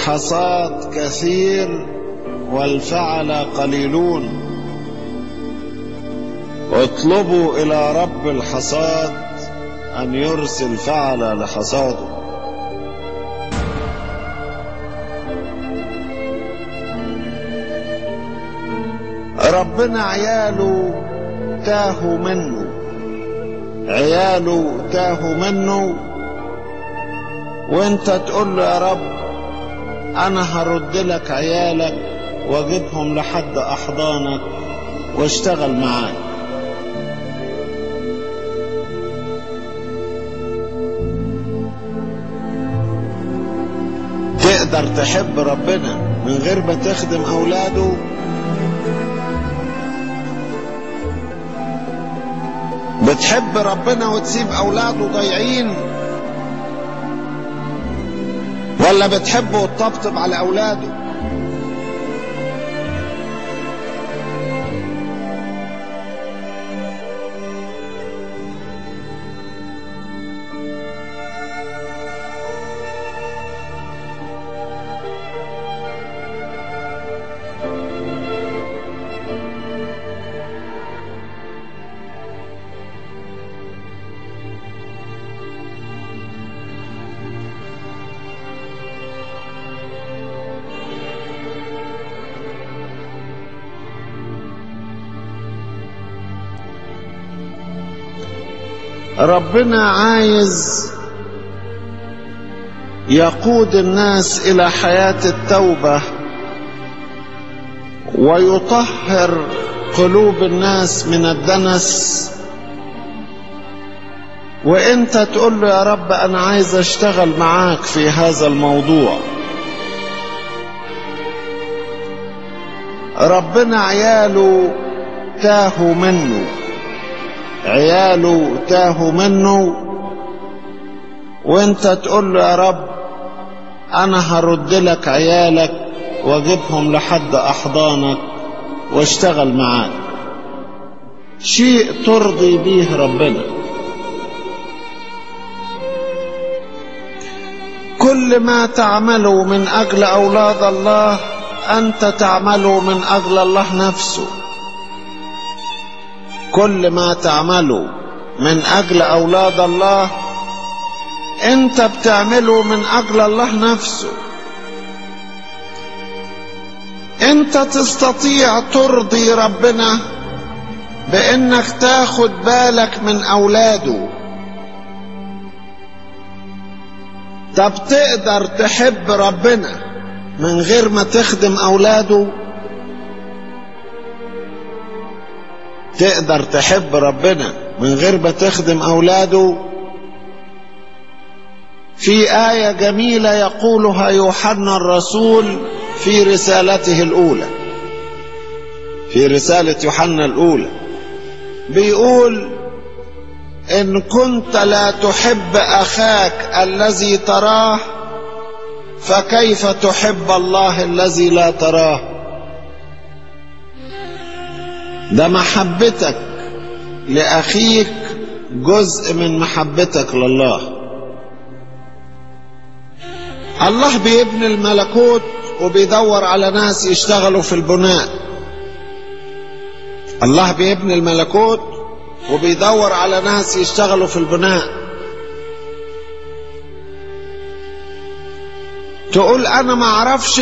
الحصاد كثير والفعل قليلون. اطلبوا إلى رب الحصاد أن يرسل فعل لحصاده. ربنا عياله تاهوا منه عياله تاهوا منه. وانت تقول له يا رب أنا هرد لك عيالك وأجيبهم لحد أحضانك واشتغل معاك تقدر تحب ربنا من غير ما تخدم أولاده؟ بتحب ربنا وتسيب أولاده ضايعين؟ ولا بتحبه وتطبطب على أولاده. ربنا عايز يقود الناس إلى حياة التوبة ويطهر قلوب الناس من الدنس. وإنت تقول له يا رب أنا عايز أشتغل معاك في هذا الموضوع. ربنا عياله تاهوا منه. عياله تاهوا منه. وانت تقول له يا رب أنا هرد لك عيالك واجيبهم لحد أحضانك واشتغل معاك. شيء ترضي به ربنا. كل ما تعمله من أجل أولاد الله أنت تعمله من أجل الله نفسه. كل ما تعمله من أجل أولاد الله أنت بتعمله من أجل الله نفسه. أنت تستطيع ترضي ربنا بأنك تاخد بالك من أولاده. طب تقدر تحب ربنا من غير ما تخدم أولاده؟ تقدر تحب ربنا من غير ما تخدم أولاده. في آية جميلة يقولها يوحنا الرسول في رسالته الأولى. في رسالة يوحنا الأولى. بيقول إن كنت لا تحب أخاك الذي تراه فكيف تحب الله الذي لا تراه؟ ده محبتك لأخيك جزء من محبتك لله. الله بيبني الملكوت وبيدور على ناس يشتغلوا في البناء. الله بيبني الملكوت وبيدور على ناس يشتغلوا في البناء. تقول أنا ما أعرفش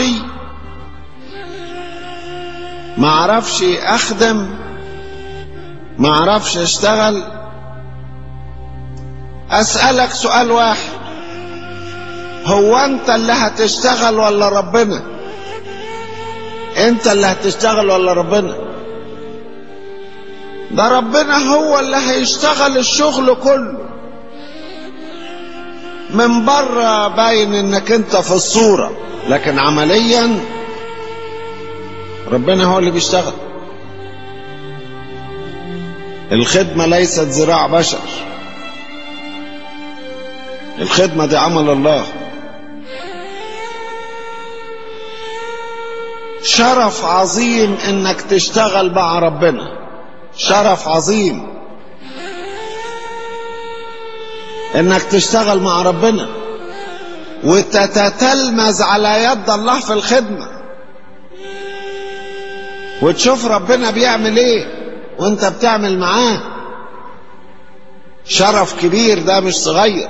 ما أعرفش أخدم ما أعرفش أشتغل. أسألك سؤال واحد. هو أنت اللي هتشتغل ولا ربنا؟ أنت اللي هتشتغل ولا ربنا؟ ده ربنا هو اللي هيشتغل الشغل كله. من بره باين إنك أنت في الصورة لكن عمليا ربنا هو اللي بيشتغل. الخدمة ليست زراع بشر. الخدمة دي عمل الله. شرف عظيم إنك تشتغل مع ربنا. شرف عظيم. إنك تشتغل مع ربنا. وتتتلمذ على يد الله في الخدمة. وتشوف ربنا بيعمل إيه وانت بتعمل معاه. شرف كبير ده مش صغير.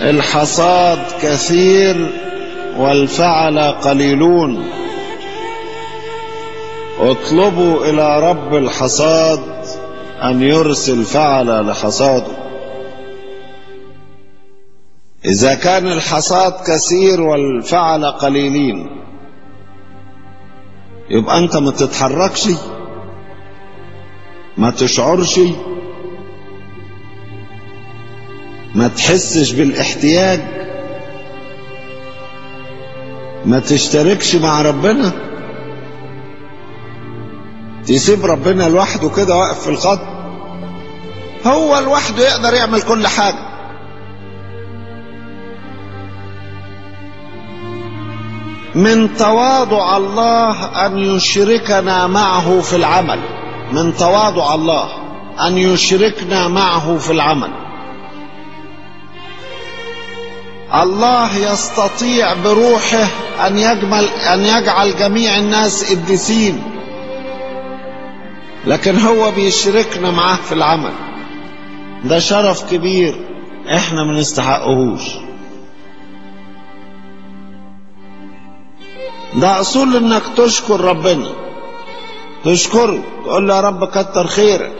الحصاد كثير والفعل قليلون. اطلبوا إلى رب الحصاد أن يرسل فعل لحصاده. إذا كان الحصاد كثير والفعل قليلين يبقى انت ما تتحركش ما تشعرش ما تحسش بالاحتياج ما تشتركش مع ربنا. تسيب ربنا لوحده كده واقف في الخط. هو لوحده يقدر يعمل كل حاجة. من تواضع الله أن يشركنا معه في العمل. من تواضع الله أن يشركنا معه في العمل. الله يستطيع بروحه أن يجمل أن يجعل جميع الناس قديسين لكن هو بيشركنا معاه في العمل. ده شرف كبير إحنا ما نستحقهوش. ده أصول إنك تشكر ربنا. تشكره تقول له يا رب كتر خيرك.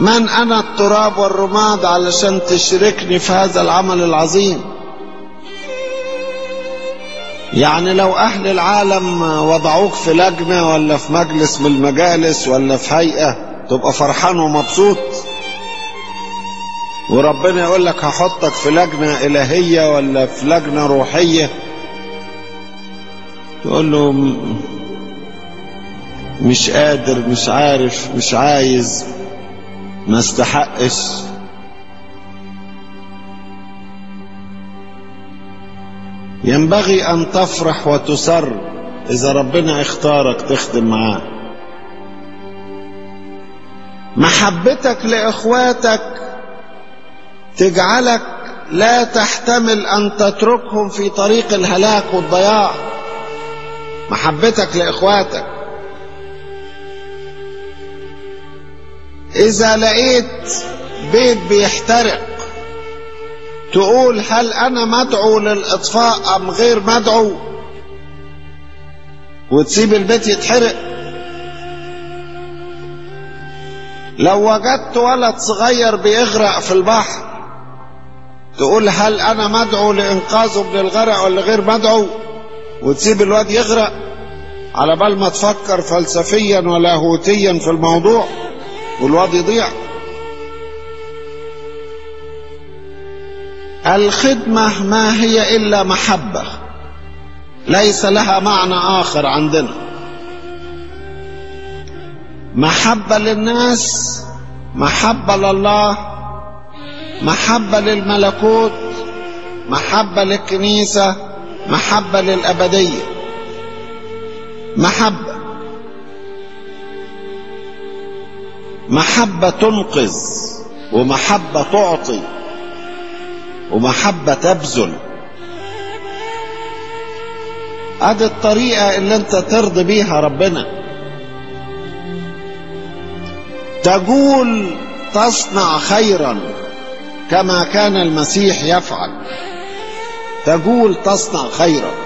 من أنا التراب والرماد علشان تشركني في هذا العمل العظيم؟ يعني لو أهل العالم وضعوك في لجنة ولا في مجلس من المجالس ولا في هيئة تبقى فرحان ومبسوط. وربنا يقول لك هحطك في لجنة إلهية ولا في لجنة روحية. تقول له مش قادر مش عارف مش عايز ما استحقش. ينبغي أن تفرح وتسر إذا ربنا اختارك تخدم معاه. محبتك لإخواتك تجعلك لا تحتمل أن تتركهم في طريق الهلاك والضياع. محبتك لإخواتك. إذا لقيت بيت بيحترق تقول هل أنا مدعو للإطفاء أم غير مدعو؟ وتسيب البيت يتحرق. لو وجدت ولد صغير بيغرق في البحر تقول هل أنا مدعو لإنقاذه من الغرق ولا غير مدعو؟ وتسيب الواد يغرق. على بال ما تفكر فلسفيا ولاهوتيا في الموضوع والواد يضيع. الخدمة ما هي إلا محبة ليس لها معنى آخر عندنا. محبة للناس محبة لله محبة للملكوت محبة للكنيسة محبة للأبدية. محبة محبة تنقذ ومحبة تعطي ومحبة تبذل. أدي الطريقة اللي أنت ترضي بيها ربنا. تقول تصنع خيرا كما كان المسيح يفعل. تقول تصنع خيرا.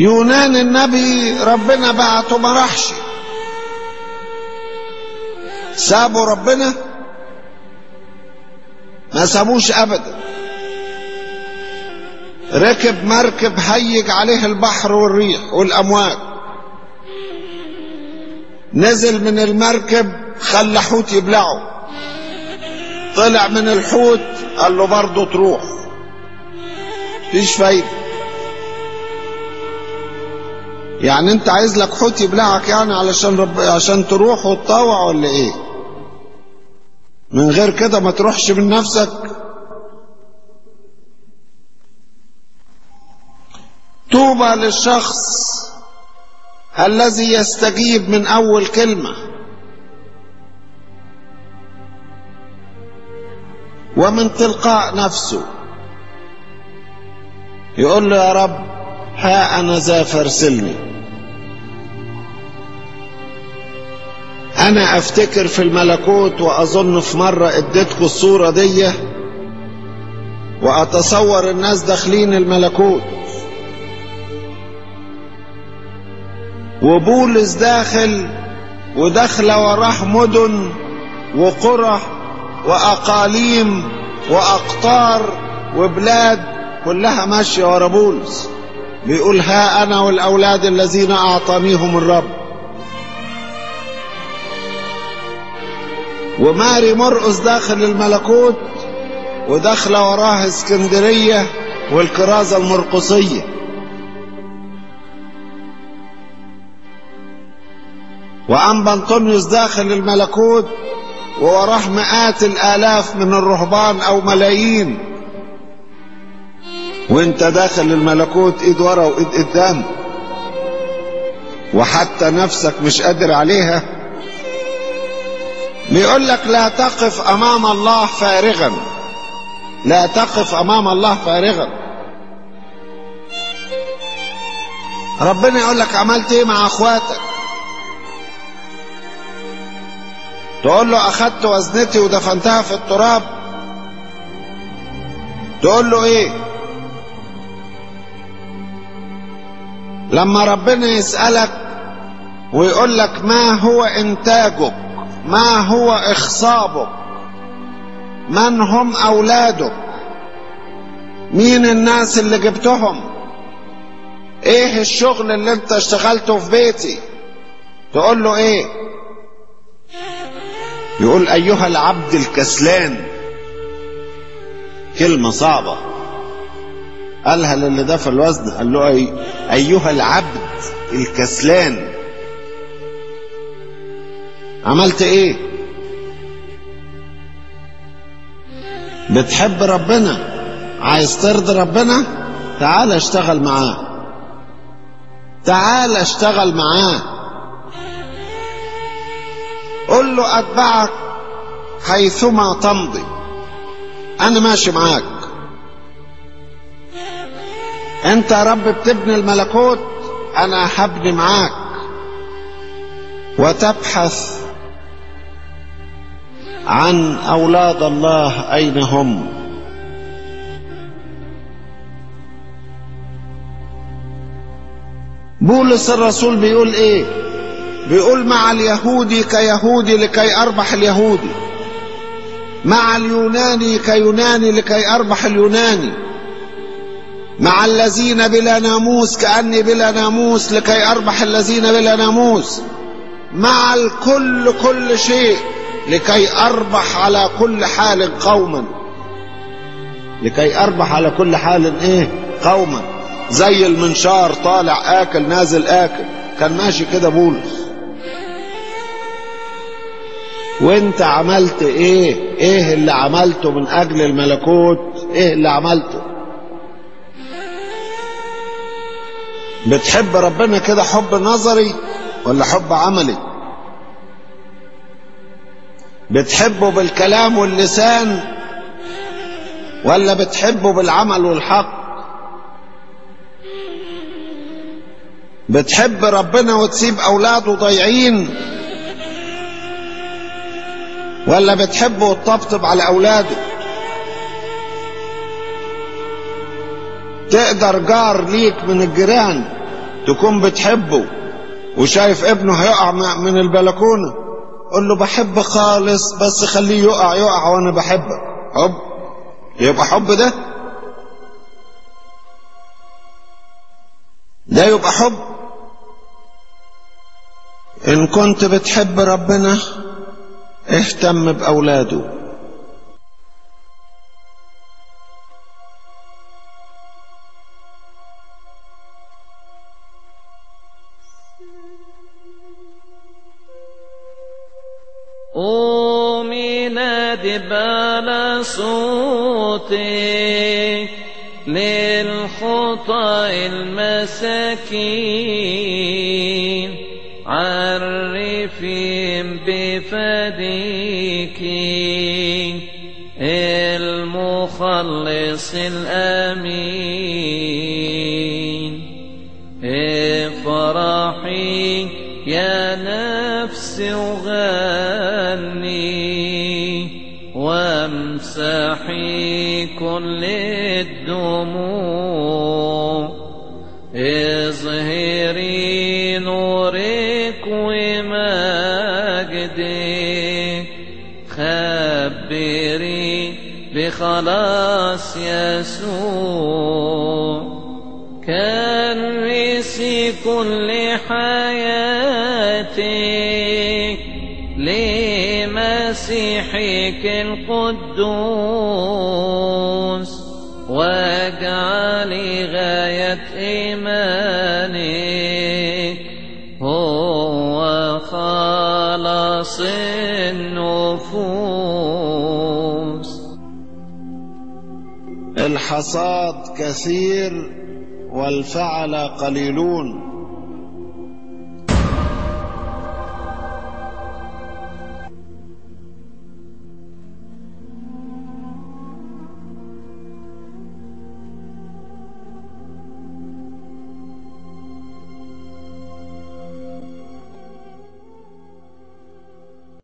يونان النبي ربنا بعته ما راحش. سابوا ربنا؟ ما سابوش أبدا. ركب مركب هيج عليه البحر والريح والأمواج. نزل من المركب خلى حوت يبلعه. طلع من الحوت قال له برضه تروح. مفيش فايدة. يعني انت عايز لك حوت يبلعك يعني علشان رب عشان تروح وتطوع ولا إيه؟ من غير كده ما تروحش من نفسك. طوبى للشخص الذي يستجيب من أول كلمة. ومن تلقاء نفسه. يقول له يا رب ها أنا ذا فارسلني أنا أفتكر في الملكوت وأظن في مرة اديتكم الصورة دي وأتصور الناس داخلين الملكوت. وبولس داخل وداخل وراه مدن وقرى وأقاليم وأقطار وبلاد كلها ماشية ورا بولس. بيقول ها أنا والأولاد الذين أعطانيهم الرب. وماري مرقس داخل الملكوت وداخل وراه اسكندرية والكرازة المرقصية. وأنبا أنطونيوس داخل الملكوت ووراه مئات الآلاف من الرهبان أو ملايين. وانت داخل الملكوت ايد ورا وايد قدام. وحتى نفسك مش قادر عليها. بيقول لك لا تقف أمام الله فارغا. لا تقف أمام الله فارغا. ربنا يقول لك عملت إيه مع أخواتك؟ تقول له أخدت وزنتي ودفنتها في التراب. تقول له إيه؟ لما ربنا يسألك ويقول لك ما هو إنتاجك ما هو إخصابك؟ من هم أولادك؟ مين الناس اللي جبتهم؟ إيه الشغل اللي أنت اشتغلته في بيتي؟ تقول له إيه؟ يقول أيها العبد الكسلان. كلمة صعبة. قالها للي ده في الوزن. قال له أي أيها العبد الكسلان. عملت إيه؟ بتحب ربنا؟ عايز ترضي ربنا؟ تعال اشتغل معاه. تعال اشتغل معاه. قل له أتبعك حيثما تمضي. أنا ماشي معاك. أنت يا رب بتبني الملكوت أنا هبني معاك. وتبحث عن أولاد الله اين هم بولس الرسول بيقول إيه؟ بيقول مع اليهودي كيهودي لكي أربح اليهودي. مع اليوناني كيوناني لكي أربح اليوناني. مع الذين بلا ناموس كأني بلا ناموس لكي أربح الذين بلا ناموس. مع الكل كل شيء. لكي أربح على كل حال قوما. لكي أربح على كل حال إيه؟ قوما. زي المنشار طالع آكل نازل آكل. كان ماشي كده بولس وانت عملت إيه؟ إيه اللي عملته من أجل الملكوت؟ إيه اللي عملته؟ بتحب ربنا كده حب نظري ولا حب عملي؟ بتحبه بالكلام واللسان ولا بتحبه بالعمل والحق؟ بتحب ربنا وتسيب أولاده ضايعين ولا بتحبه وتطبطب على أولاده؟ تقدر جار ليك من الجيران تكون بتحبه وشايف ابنه هيقع من البلكونة. قول له بحب خالص بس خليه يقع يقع وأنا بحبك حب؟ يبقى حب ده؟ ده يبقى حب. إن كنت بتحب ربنا اهتم بأولاده. للخطى المساكين. عرفهم بفديك المخلص الأمين. افرحي يا نفس وغني. وامسحي كل الدموع. اظهري نورك ومجدك خبري بخلاص يسوع. كرسي كل حياتك لمسيحك القدوس. واجعلي غاية إيمانك خلاص النفوس. الحصاد كثير والفعل قليلون.